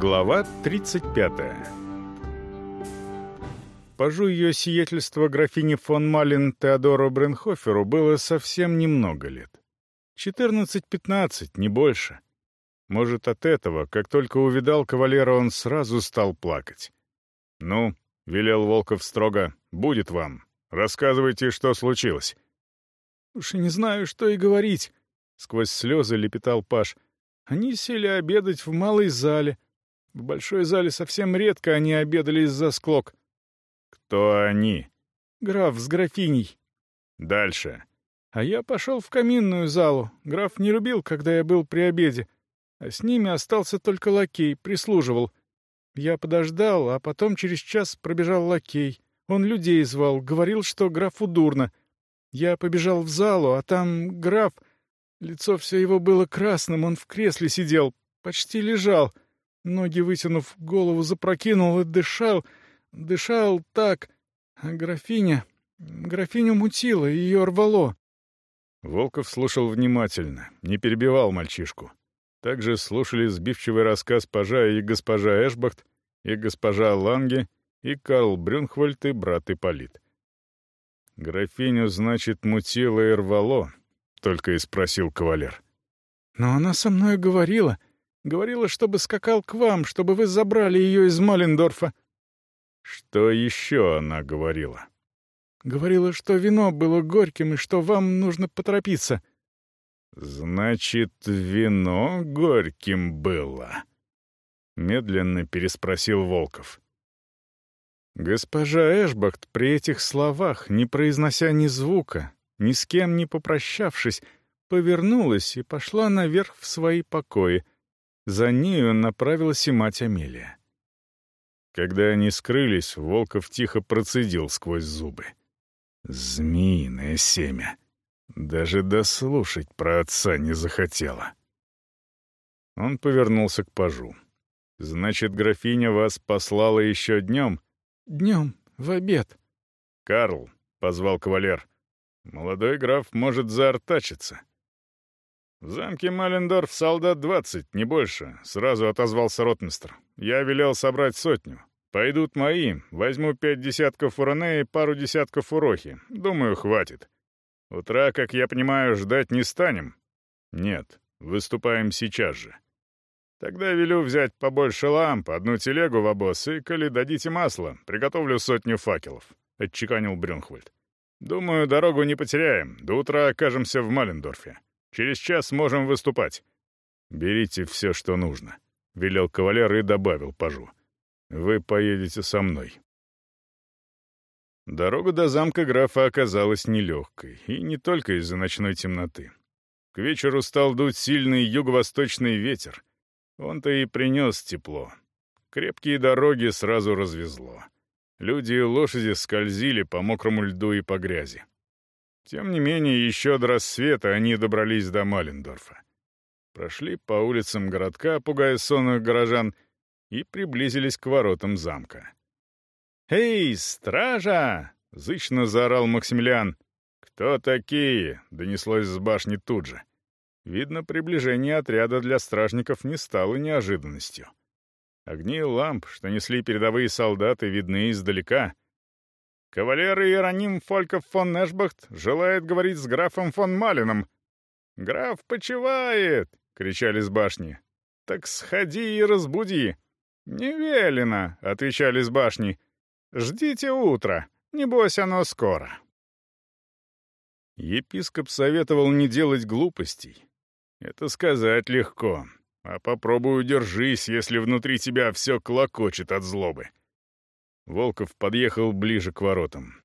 Глава 35. Пажу ее сиятельства графини фон Малин Теодору Бренхоферу было совсем немного лет. 14-15, не больше. Может, от этого, как только увидал кавалера, он сразу стал плакать. «Ну», — велел Волков строго, — «будет вам. Рассказывайте, что случилось». «Уж и не знаю, что и говорить», — сквозь слезы лепетал Паш. «Они сели обедать в малой зале». В большой зале совсем редко они обедали из-за склок. Кто они? Граф с графиней. Дальше. А я пошел в каминную залу. Граф не любил, когда я был при обеде. А с ними остался только лакей, прислуживал. Я подождал, а потом через час пробежал лакей. Он людей звал, говорил, что графу дурно. Я побежал в залу, а там граф... Лицо все его было красным, он в кресле сидел, почти лежал — Ноги вытянув, голову запрокинул и дышал, дышал так. А графиня... Графиню мутила, ее рвало. Волков слушал внимательно, не перебивал мальчишку. Также слушали сбивчивый рассказ пажа и госпожа Эшбахт, и госпожа Ланге, и Карл Брюнхвальд, и брат Ипполит. «Графиню, значит, мутило и рвало?» — только и спросил кавалер. «Но она со мной говорила», Говорила, чтобы скакал к вам, чтобы вы забрали ее из Малендорфа». «Что еще она говорила?» «Говорила, что вино было горьким и что вам нужно поторопиться». «Значит, вино горьким было?» Медленно переспросил Волков. Госпожа Эшбахт при этих словах, не произнося ни звука, ни с кем не попрощавшись, повернулась и пошла наверх в свои покои, за нею направилась и мать Амелия. Когда они скрылись, Волков тихо процедил сквозь зубы. «Змеиное семя! Даже дослушать про отца не захотела!» Он повернулся к пажу. «Значит, графиня вас послала еще днем?» «Днем, в обед». «Карл», — позвал кавалер, — «молодой граф может заортачиться. «В замке Малендорф солдат двадцать, не больше», — сразу отозвался ротмистр. «Я велел собрать сотню. Пойдут мои, возьму пять десятков уроне и пару десятков урохи. Думаю, хватит. Утра, как я понимаю, ждать не станем?» «Нет, выступаем сейчас же». «Тогда велю взять побольше ламп, одну телегу в обоз, и, коли дадите масло, приготовлю сотню факелов», — отчеканил Брюнхвальд. «Думаю, дорогу не потеряем. До утра окажемся в Малендорфе». Через час можем выступать. Берите все, что нужно», — велел кавалер и добавил пажу. «Вы поедете со мной». Дорога до замка графа оказалась нелегкой, и не только из-за ночной темноты. К вечеру стал дуть сильный юго-восточный ветер. Он-то и принес тепло. Крепкие дороги сразу развезло. Люди и лошади скользили по мокрому льду и по грязи. Тем не менее, еще до рассвета они добрались до Малендорфа. Прошли по улицам городка, пугая сонных горожан, и приблизились к воротам замка. «Эй, стража!» — зычно заорал Максимилиан. «Кто такие?» — донеслось с башни тут же. Видно, приближение отряда для стражников не стало неожиданностью. Огни ламп, что несли передовые солдаты, видны издалека, Кавалер Иероним Фольков фон Эшбахт желает говорить с графом фон Малином. «Граф почивает!» — кричали с башни. «Так сходи и разбуди!» «Не велено!» — отвечали с башни. «Ждите утра, небось оно скоро!» Епископ советовал не делать глупостей. Это сказать легко, а попробуй удержись, если внутри тебя все клокочет от злобы. Волков подъехал ближе к воротам.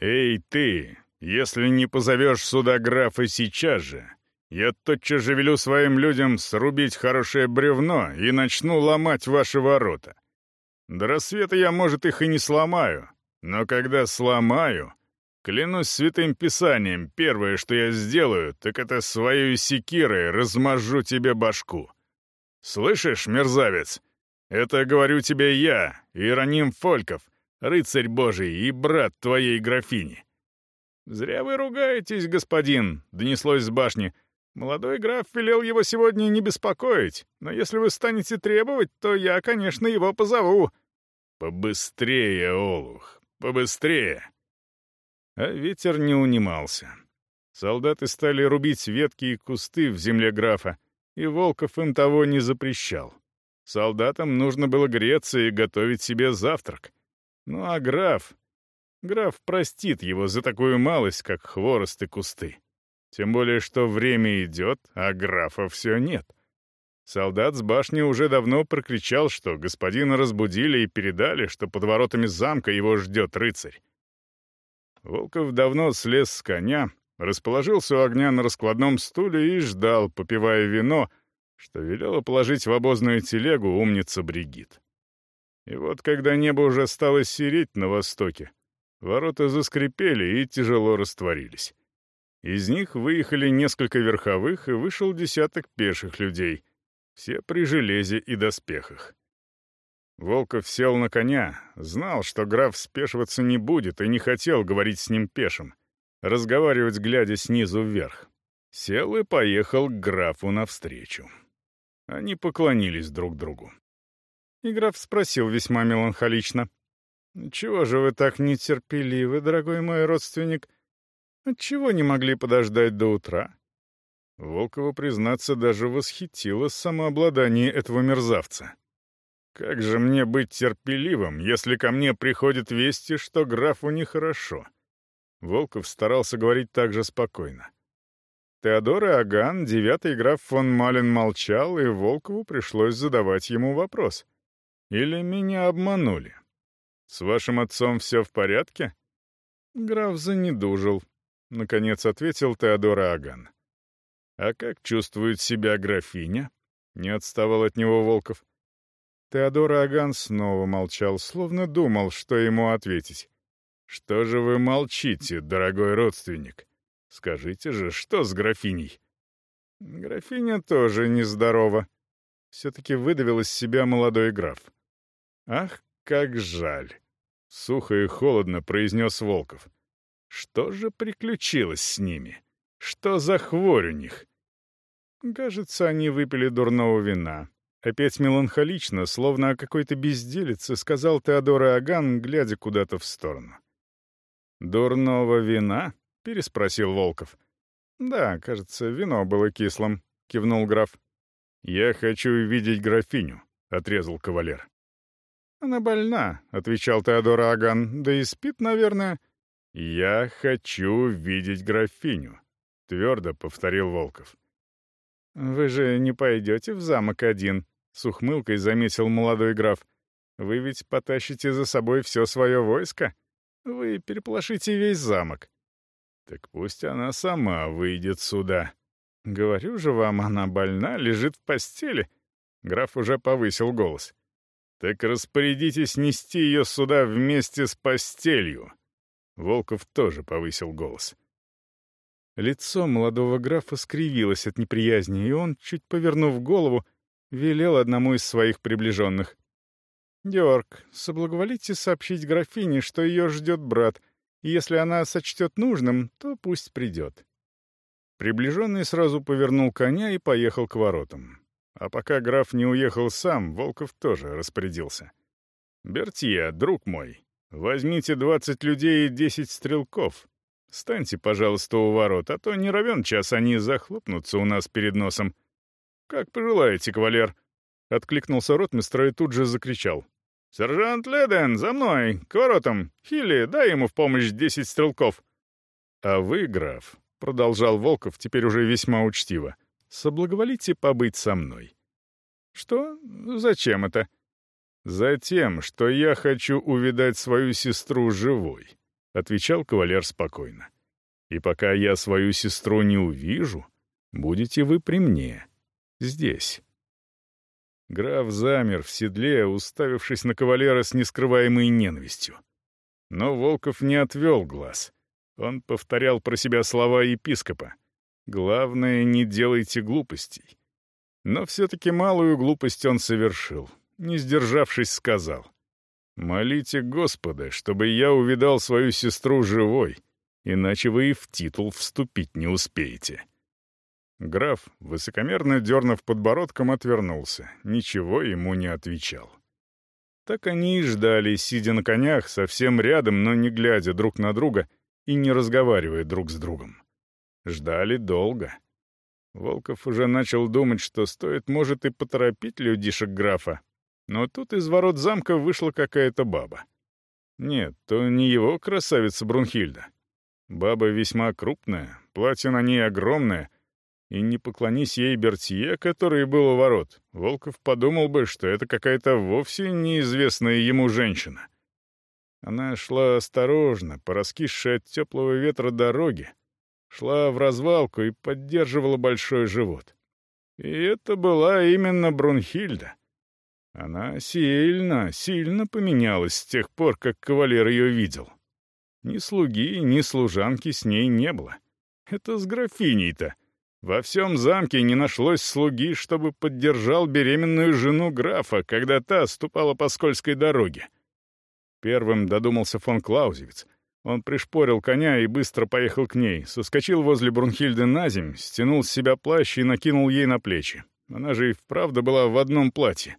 «Эй, ты! Если не позовешь сюда графа сейчас же, я тотчас же велю своим людям срубить хорошее бревно и начну ломать ваши ворота. До рассвета я, может, их и не сломаю, но когда сломаю, клянусь святым писанием, первое, что я сделаю, так это своей секирой размажу тебе башку. Слышишь, мерзавец?» Это говорю тебе я, Иероним Фольков, рыцарь божий и брат твоей графини». «Зря вы ругаетесь, господин», — донеслось с башни. Молодой граф велел его сегодня не беспокоить, но если вы станете требовать, то я, конечно, его позову». «Побыстрее, Олух, побыстрее!» А ветер не унимался. Солдаты стали рубить ветки и кусты в земле графа, и Волков им того не запрещал. Солдатам нужно было греться и готовить себе завтрак. Ну а граф... Граф простит его за такую малость, как хворост и кусты. Тем более, что время идет, а графа все нет. Солдат с башни уже давно прокричал, что господина разбудили и передали, что под воротами замка его ждет рыцарь. Волков давно слез с коня, расположился у огня на раскладном стуле и ждал, попивая вино, что велела положить в обозную телегу умница Бригит. И вот когда небо уже стало сереть на востоке, ворота заскрипели и тяжело растворились. Из них выехали несколько верховых, и вышел десяток пеших людей, все при железе и доспехах. Волков сел на коня, знал, что граф спешиваться не будет, и не хотел говорить с ним пешим, разговаривать, глядя снизу вверх. Сел и поехал к графу навстречу. Они поклонились друг другу. И граф спросил весьма меланхолично. «Чего же вы так нетерпеливы, дорогой мой родственник? Отчего не могли подождать до утра?» Волкова, признаться, даже восхитило самообладание этого мерзавца. «Как же мне быть терпеливым, если ко мне приходят вести, что графу нехорошо?» Волков старался говорить так же спокойно. Теодор Аган, девятый граф фон Малин молчал, и Волкову пришлось задавать ему вопрос. «Или меня обманули? С вашим отцом все в порядке?» Граф занедужил, — наконец ответил Теодор Аган. «А как чувствует себя графиня?» — не отставал от него Волков. Теодор Аган снова молчал, словно думал, что ему ответить. «Что же вы молчите, дорогой родственник? Скажите же, что с графиней?» «Графиня тоже нездорова», — все-таки выдавил из себя молодой граф. «Ах, как жаль!» — сухо и холодно произнес Волков. Что же приключилось с ними? Что за хворь у них? Кажется, они выпили дурного вина. Опять меланхолично, словно о какой-то безделице, сказал Теодор Аган, глядя куда-то в сторону. «Дурного вина?» — переспросил Волков. «Да, кажется, вино было кислым», — кивнул граф. «Я хочу видеть графиню», — отрезал кавалер. «Она больна», — отвечал Теодор Аган, — «да и спит, наверное». «Я хочу видеть графиню», — твердо повторил Волков. «Вы же не пойдете в замок один», — с ухмылкой заметил молодой граф. «Вы ведь потащите за собой все свое войско? Вы переплошите весь замок». «Так пусть она сама выйдет сюда». «Говорю же вам, она больна, лежит в постели». Граф уже повысил голос. «Так распорядитесь нести ее сюда вместе с постелью», Волков тоже повысил голос. Лицо молодого графа скривилось от неприязни, и он, чуть повернув голову, велел одному из своих приближенных. «Георг, соблаговолите сообщить графине, что ее ждет брат, если она сочтет нужным, то пусть придет». Приближенный сразу повернул коня и поехал к воротам. А пока граф не уехал сам, Волков тоже распорядился. «Бертье, друг мой, Возьмите двадцать людей и десять стрелков. Станьте, пожалуйста, у ворот, а то не равен час они захлопнутся у нас перед носом. Как пожелаете, кавалер. Откликнулся ротмистр и тут же закричал. «Сержант Леден, за мной! К воротам! Хилли, дай ему в помощь десять стрелков!» «А вы, граф», — продолжал Волков теперь уже весьма учтиво, — «соблаговолите побыть со мной». «Что? Зачем это?» «Затем, что я хочу увидать свою сестру живой», — отвечал кавалер спокойно. «И пока я свою сестру не увижу, будете вы при мне, здесь». Граф замер в седле, уставившись на кавалера с нескрываемой ненавистью. Но Волков не отвел глаз. Он повторял про себя слова епископа. «Главное, не делайте глупостей». Но все-таки малую глупость он совершил не сдержавшись, сказал. «Молите Господа, чтобы я увидал свою сестру живой, иначе вы и в титул вступить не успеете». Граф, высокомерно дернув подбородком, отвернулся, ничего ему не отвечал. Так они и ждали, сидя на конях, совсем рядом, но не глядя друг на друга и не разговаривая друг с другом. Ждали долго. Волков уже начал думать, что стоит, может, и поторопить людишек графа. Но тут из ворот замка вышла какая-то баба. Нет, то не его красавица Брунхильда. Баба весьма крупная, платье на ней огромное, и не поклонись ей Бертье, который был у ворот, Волков подумал бы, что это какая-то вовсе неизвестная ему женщина. Она шла осторожно, по от теплого ветра дороге, шла в развалку и поддерживала большой живот. И это была именно Брунхильда. Она сильно, сильно поменялась с тех пор, как кавалер ее видел. Ни слуги, ни служанки с ней не было. Это с графиней-то. Во всем замке не нашлось слуги, чтобы поддержал беременную жену графа, когда та ступала по скользкой дороге. Первым додумался фон Клаузевиц. Он пришпорил коня и быстро поехал к ней, соскочил возле Брунхильды на земь, стянул с себя плащ и накинул ей на плечи. Она же и вправду была в одном платье.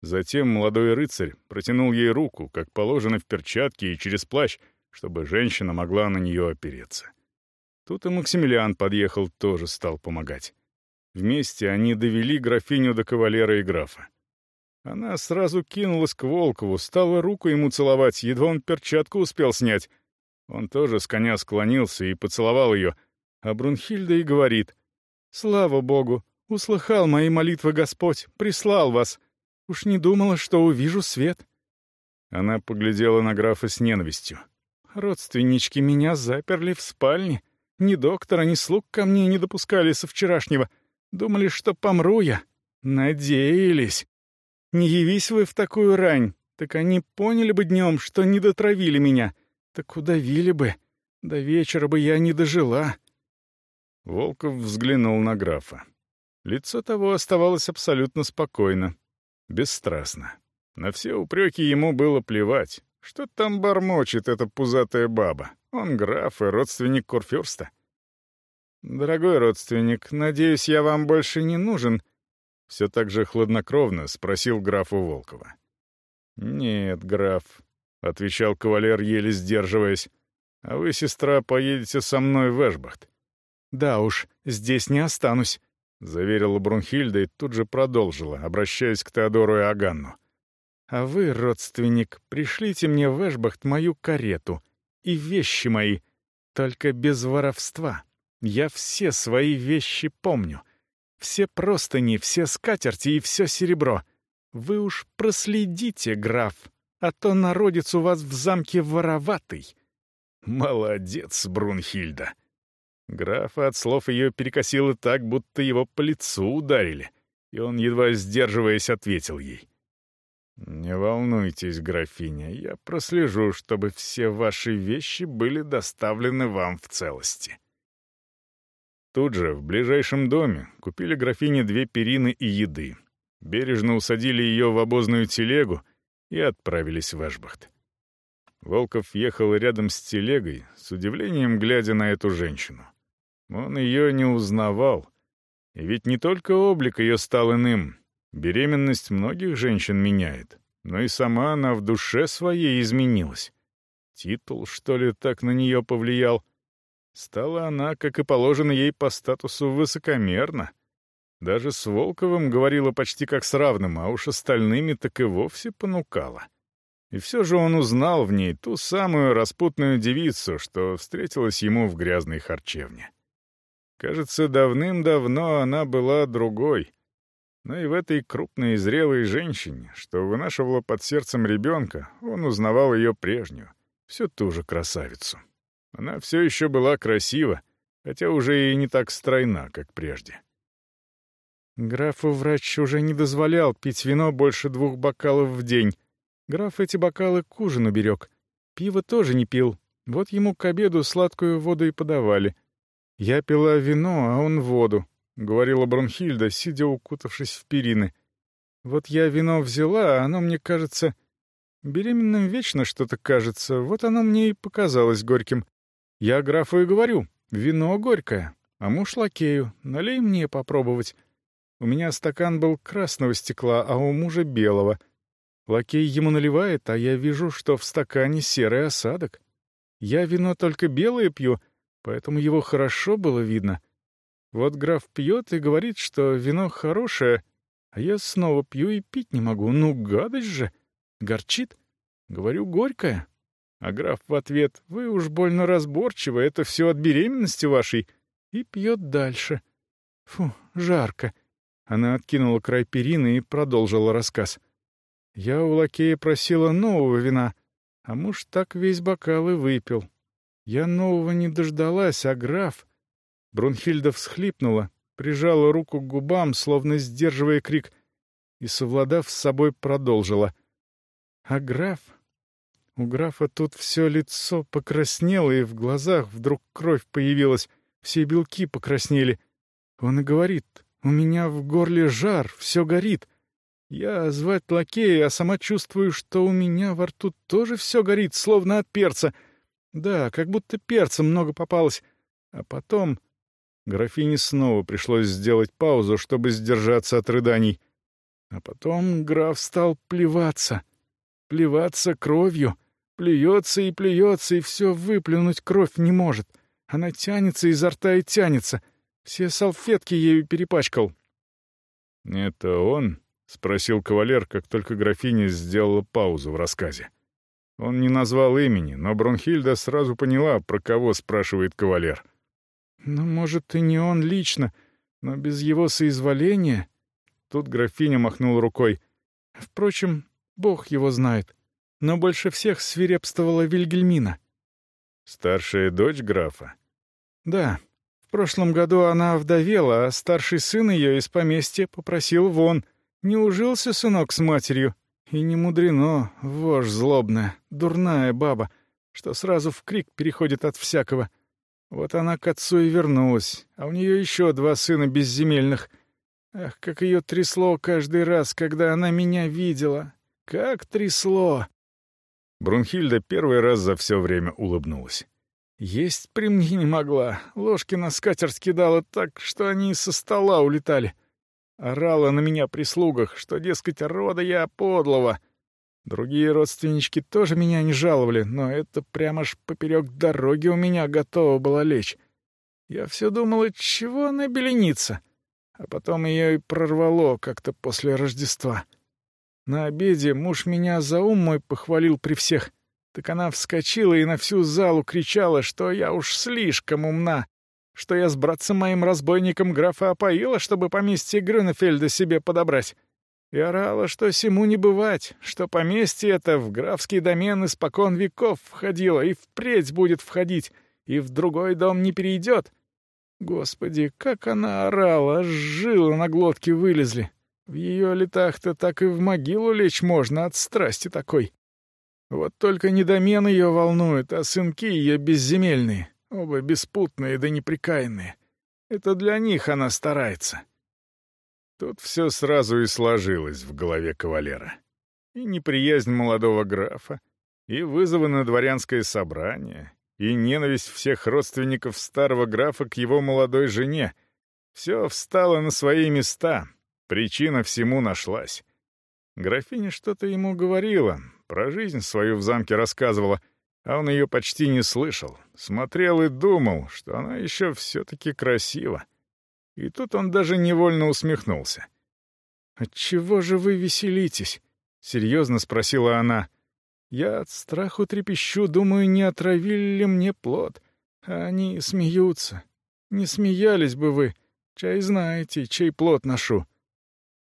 Затем молодой рыцарь протянул ей руку, как положено в перчатке и через плащ, чтобы женщина могла на нее опереться. Тут и Максимилиан подъехал, тоже стал помогать. Вместе они довели графиню до кавалера и графа. Она сразу кинулась к Волкову, стала руку ему целовать, едва он перчатку успел снять. Он тоже с коня склонился и поцеловал ее, а Брунхильда и говорит, «Слава Богу! Услыхал мои молитвы Господь, прислал вас. Уж не думала, что увижу свет». Она поглядела на графа с ненавистью. «Родственнички меня заперли в спальне. Ни доктора, ни слуг ко мне не допускали со вчерашнего. Думали, что помру я. Надеялись. Не явись вы в такую рань, так они поняли бы днем, что не дотравили меня. Так удавили бы. До вечера бы я не дожила». Волков взглянул на графа. Лицо того оставалось абсолютно спокойно, бесстрастно. На все упреки ему было плевать. Что там бормочет эта пузатая баба? Он граф и родственник Курфюрста. «Дорогой родственник, надеюсь, я вам больше не нужен?» Все так же хладнокровно спросил граф у Волкова. «Нет, граф», — отвечал кавалер, еле сдерживаясь. «А вы, сестра, поедете со мной в Эшбахт». «Да уж, здесь не останусь», — заверила Брунхильда и тут же продолжила, обращаясь к Теодору и Аганну. «А вы, родственник, пришлите мне в Эшбахт мою карету и вещи мои, только без воровства. Я все свои вещи помню. Все простыни, все скатерти и все серебро. Вы уж проследите, граф, а то народец у вас в замке вороватый». «Молодец, Брунхильда!» Графа от слов ее перекосило так, будто его по лицу ударили, и он, едва сдерживаясь, ответил ей. «Не волнуйтесь, графиня, я прослежу, чтобы все ваши вещи были доставлены вам в целости». Тут же, в ближайшем доме, купили графине две перины и еды, бережно усадили ее в обозную телегу и отправились в Эшбахт. Волков ехал рядом с телегой, с удивлением глядя на эту женщину. Он ее не узнавал. И ведь не только облик ее стал иным, Беременность многих женщин меняет, но и сама она в душе своей изменилась. Титул, что ли, так на нее повлиял? Стала она, как и положено ей по статусу, высокомерна. Даже с Волковым говорила почти как с равным, а уж остальными так и вовсе понукала. И все же он узнал в ней ту самую распутную девицу, что встретилась ему в грязной харчевне. Кажется, давным-давно она была другой — но и в этой крупной и зрелой женщине, что вынашивала под сердцем ребенка, он узнавал ее прежнюю, всю ту же красавицу. Она все еще была красива, хотя уже и не так стройна, как прежде. Графу врач уже не дозволял пить вино больше двух бокалов в день. Граф эти бокалы к ужину берег. Пиво тоже не пил. Вот ему к обеду сладкую воду и подавали. Я пила вино, а он воду. — говорила Бронхильда, сидя укутавшись в перины. «Вот я вино взяла, а оно мне кажется... Беременным вечно что-то кажется, вот оно мне и показалось горьким. Я графу и говорю, вино горькое. А муж лакею, налей мне попробовать. У меня стакан был красного стекла, а у мужа белого. Лакей ему наливает, а я вижу, что в стакане серый осадок. Я вино только белое пью, поэтому его хорошо было видно. Вот граф пьет и говорит, что вино хорошее, а я снова пью и пить не могу. Ну, гадость же! Горчит. Говорю, горькое. А граф в ответ, вы уж больно разборчивы, это все от беременности вашей. И пьет дальше. Фу, жарко. Она откинула край перины и продолжила рассказ. «Я у лакея просила нового вина, а муж так весь бокал и выпил. Я нового не дождалась, а граф...» Брунхильда всхлипнула, прижала руку к губам, словно сдерживая крик, и, совладав с собой, продолжила. «А граф...» У графа тут все лицо покраснело, и в глазах вдруг кровь появилась, все белки покраснели. Он и говорит, у меня в горле жар, все горит. Я звать лакея, а сама чувствую, что у меня во рту тоже все горит, словно от перца. Да, как будто перца много попалось. А потом... Графине снова пришлось сделать паузу, чтобы сдержаться от рыданий. А потом граф стал плеваться. Плеваться кровью. Плюется и плюется, и все выплюнуть кровь не может. Она тянется изо рта и тянется — все салфетки ею перепачкал». «Это он?» — спросил кавалер, как только графиня сделала паузу в рассказе. Он не назвал имени, но Бронхильда сразу поняла, про кого спрашивает кавалер. «Ну, может, и не он лично, но без его соизволения...» Тут графиня махнула рукой. «Впрочем, бог его знает. Но больше всех свирепствовала Вильгельмина». «Старшая дочь графа?» «Да, прошлом году она вдовела, а старший сын ее из поместья попросил вон. Не ужился сынок с матерью. И не мудрено, вошь злобная, дурная баба, что сразу в крик переходит от всякого. Вот она к отцу и вернулась, а у нее еще два сына безземельных. Ах, как ее трясло каждый раз, когда она меня видела. Как трясло! Брунхильда первый раз за все время улыбнулась. Есть при мне не могла. Ложки на скатерть кидала так, что они со стола улетали. Орала на меня при слугах, что, дескать, рода я подлого. Другие родственнички тоже меня не жаловали, но это прямо ж поперек дороги у меня готова была лечь. Я все думала, чего она беленится. А потом ее и прорвало как-то после Рождества. На обеде муж меня за ум мой похвалил при всех — так она вскочила и на всю залу кричала, что я уж слишком умна, что я с братцем моим разбойником графа опоила, чтобы поместье Грюнефельда себе подобрать. И орала, что сему не бывать, что поместье это в графский домен испокон веков входило и впредь будет входить, и в другой дом не перейдет. Господи, как она орала, аж жилы на глотке вылезли. В ее летах-то так и в могилу лечь можно от страсти такой. Вот только не домен ее волнует, а сынки ее безземельные, оба беспутные да неприкаянные. Это для них она старается. Тут все сразу и сложилось в голове кавалера. И неприязнь молодого графа, и вызовы на дворянское собрание, и ненависть всех родственников старого графа к его молодой жене. Все встало на свои места, причина всему нашлась. Графиня что-то ему говорила, про жизнь свою в замке рассказывала, а он ее почти не слышал. Смотрел и думал, что она еще все-таки красива. И тут он даже невольно усмехнулся. «Отчего же вы веселитесь?» — серьезно спросила она. «Я от страху трепещу, думаю, не отравили ли мне плод. А они смеются. Не смеялись бы вы. Чай знаете, чей плод ношу».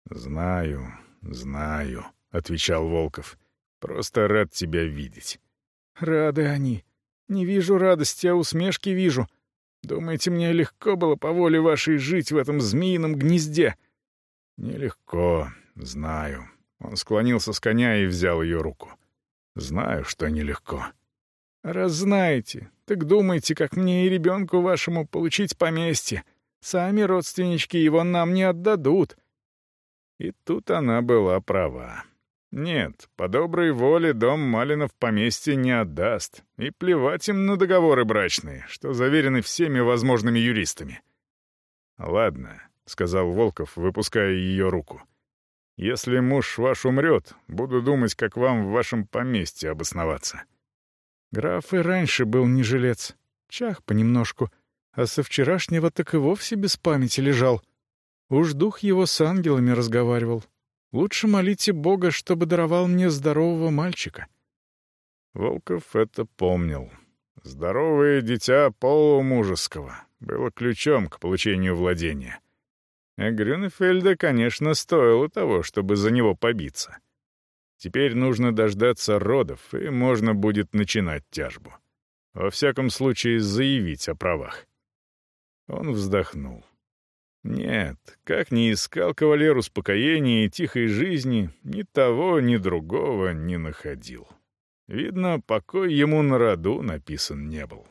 «Знаю, знаю», — отвечал Волков. Просто рад тебя видеть». «Рады они. Не вижу радости, а усмешки вижу. Думаете, мне легко было по воле вашей жить в этом змеином гнезде?» «Нелегко, знаю». Он склонился с коня и взял ее руку. «Знаю, что нелегко». «Раз знаете, так думайте, как мне и ребенку вашему получить поместье. Сами родственнички его нам не отдадут». И тут она была права. Нет, по доброй воле дом Малинов поместье не отдаст. И плевать им на договоры брачные, что заверены всеми возможными юристами. «Ладно», — сказал Волков, выпуская ее руку. «Если муж ваш умрет, буду думать, как вам в вашем поместье обосноваться». Граф и раньше был не жилец. Чах понемножку. А со вчерашнего так и вовсе без памяти лежал. Уж дух его с ангелами разговаривал. Лучше молите Бога, чтобы даровал мне здорового мальчика. Волков это помнил. Здоровое дитя полумужеского было ключом к получению владения. А Грюнефельда, конечно, стоило того, чтобы за него побиться. Теперь нужно дождаться родов, и можно будет начинать тяжбу. Во всяком случае, заявить о правах. Он вздохнул. Нет, как ни искал кавалер успокоения и тихой жизни, ни того, ни другого не находил. Видно, покой ему на роду написан не был.